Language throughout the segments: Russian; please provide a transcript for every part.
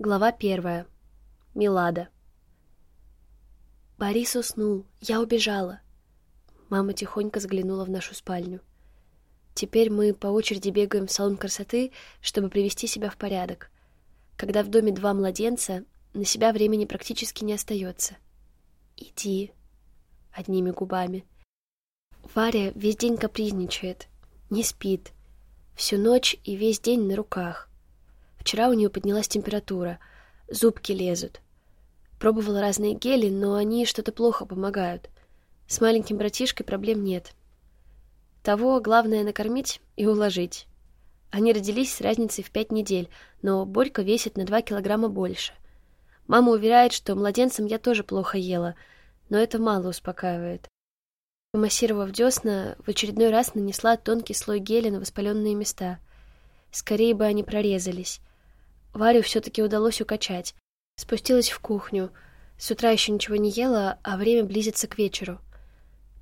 Глава первая. Милада. Борис уснул. Я убежала. Мама тихонько заглянула в нашу спальню. Теперь мы по очереди бегаем в салон красоты, чтобы привести себя в порядок. Когда в доме два младенца, на себя времени практически не остается. «Иди», — одними губами. Варя весь день капризничает, не спит. Всю ночь и весь день на руках. Вчера у нее поднялась температура, зубки лезут. Пробовала разные гели, но они что-то плохо помогают. С маленьким братишкой проблем нет. Того главное накормить и уложить. Они родились с разницей в пять недель, но Борька весит на два килограмма больше. Мама уверяет, что младенцем я тоже плохо ела, но это мало успокаивает. Помассировав десна, в очередной раз нанесла тонкий слой геля на воспаленные места. Скорее бы они прорезались. Варю все-таки удалось укачать. Спустилась в кухню. С утра еще ничего не ела, а время близится к вечеру.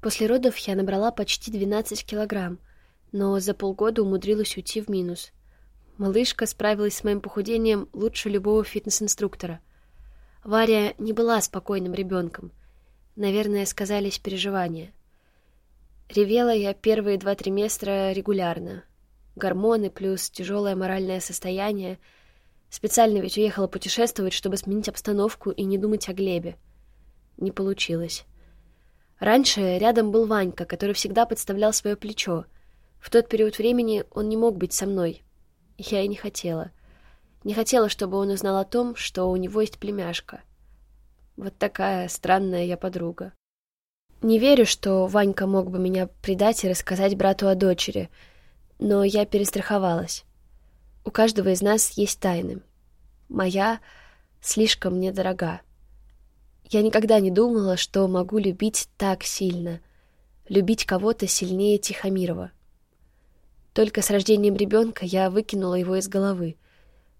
После родов я набрала почти 12 килограмм, но за полгода умудрилась уйти в минус. Малышка справилась с моим похудением лучше любого фитнес-инструктора. Варя не была спокойным ребенком. Наверное, сказались переживания. Ревела я первые два триместра регулярно. Гормоны плюс тяжелое моральное состояние — Специально ведь уехала путешествовать, чтобы сменить обстановку и не думать о Глебе. Не получилось. Раньше рядом был Ванька, который всегда подставлял свое плечо. В тот период времени он не мог быть со мной. Я и не хотела. Не хотела, чтобы он узнал о том, что у него есть племяшка. Вот такая странная я подруга. Не верю, что Ванька мог бы меня предать и рассказать брату о дочери, но я перестраховалась. У каждого из нас есть тайны. Моя слишком мне дорога. Я никогда не думала, что могу любить так сильно, любить кого-то сильнее Тихомирова. Только с рождением ребенка я выкинула его из головы.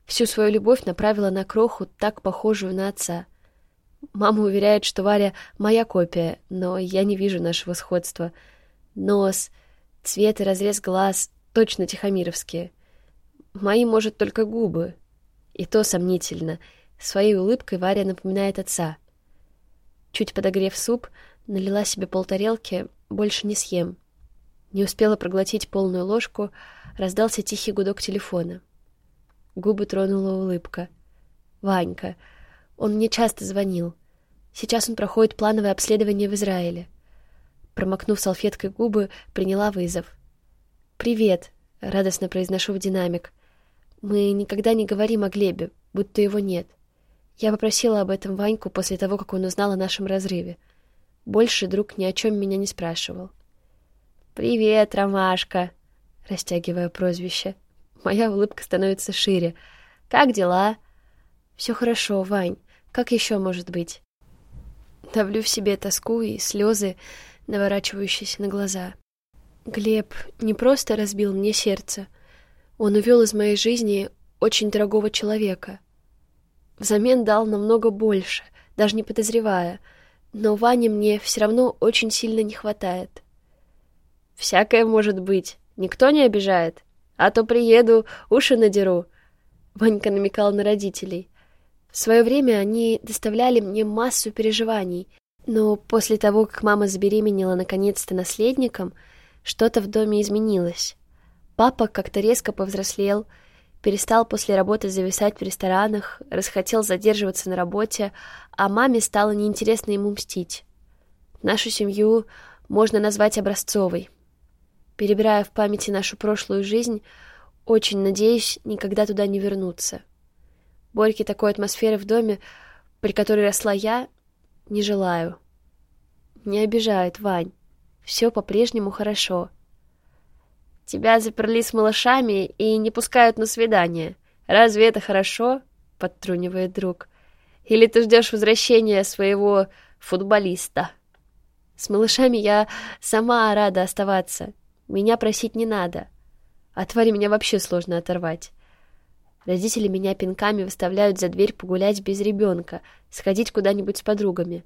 Всю свою любовь направила на кроху, так похожую на отца. Мама уверяет, что Варя — моя копия, но я не вижу нашего сходства. Нос, цвет и разрез глаз — точно тихомировские — Мои, может, только губы. И то сомнительно. Своей улыбкой Варя напоминает отца. Чуть подогрев суп, налила себе полтарелки, больше не съем. Не успела проглотить полную ложку, раздался тихий гудок телефона. Губы тронула улыбка. Ванька. Он мне часто звонил. Сейчас он проходит плановое обследование в Израиле. Промокнув салфеткой губы, приняла вызов. «Привет», — радостно произношу в динамик. Мы никогда не говорим о Глебе, будто его нет. Я попросила об этом Ваньку после того, как он узнал о нашем разрыве. Больше друг ни о чем меня не спрашивал. «Привет, Ромашка!» — растягивая прозвище. Моя улыбка становится шире. «Как дела?» «Все хорошо, Вань. Как еще может быть?» Давлю в себе тоску и слезы, наворачивающиеся на глаза. Глеб не просто разбил мне сердце — он увел из моей жизни очень дорогого человека. Взамен дал намного больше, даже не подозревая, но Ване мне все равно очень сильно не хватает. «Всякое может быть, никто не обижает, а то приеду, уши надеру», — Ванька намекал на родителей. В свое время они доставляли мне массу переживаний, но после того, как мама забеременела наконец-то наследником, что-то в доме изменилось. Папа как-то резко повзрослел, перестал после работы зависать в ресторанах, расхотел задерживаться на работе, а маме стало неинтересно ему мстить. Нашу семью можно назвать образцовой. Перебирая в памяти нашу прошлую жизнь, очень надеюсь никогда туда не вернуться. Борьки такой атмосферы в доме, при которой росла я, не желаю. Не обижает, Вань. Все по-прежнему хорошо. Тебя заперли с малышами и не пускают на свидание. Разве это хорошо?» — подтрунивает друг. «Или ты ждешь возвращения своего футболиста?» «С малышами я сама рада оставаться. Меня просить не надо. А твари меня вообще сложно оторвать». Родители меня пинками выставляют за дверь погулять без ребенка, сходить куда-нибудь с подругами.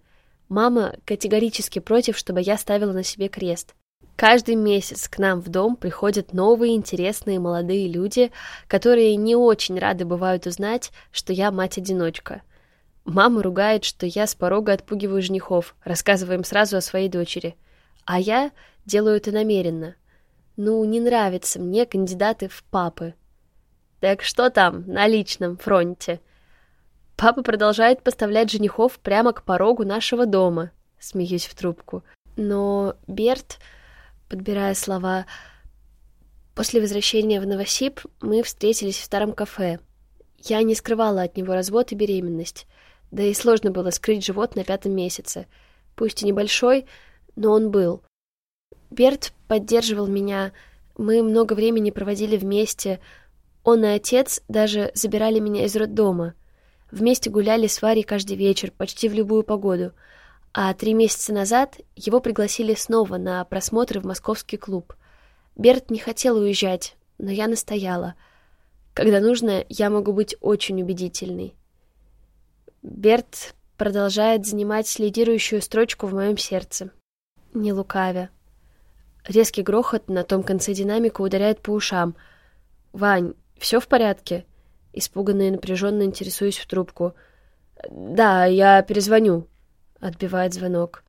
Мама категорически против, чтобы я ставила на себе крест. Каждый месяц к нам в дом приходят новые интересные молодые люди, которые не очень рады бывают узнать, что я мать-одиночка. Мама ругает, что я с порога отпугиваю женихов, рассказывая им сразу о своей дочери. А я делаю это намеренно. Ну, не нравятся мне кандидаты в папы. Так что там на личном фронте? Папа продолжает поставлять женихов прямо к порогу нашего дома, смеюсь в трубку. Но Берт подбирая слова. После возвращения в Новосиб мы встретились в старом кафе. Я не скрывала от него развод и беременность. Да и сложно было скрыть живот на пятом месяце. Пусть и небольшой, но он был. Берт поддерживал меня. Мы много времени проводили вместе. Он и отец даже забирали меня из роддома. Вместе гуляли с Варей каждый вечер, почти в любую погоду — а три месяца назад его пригласили снова на просмотры в московский клуб. Берт не хотел уезжать, но я настояла. Когда нужно, я могу быть очень убедительной. Берт продолжает занимать лидирующую строчку в моем сердце. Не лукавя. Резкий грохот на том конце динамика ударяет по ушам. «Вань, все в порядке?» Испуганно и напряженно интересуюсь в трубку. «Да, я перезвоню», — отбивает звонок.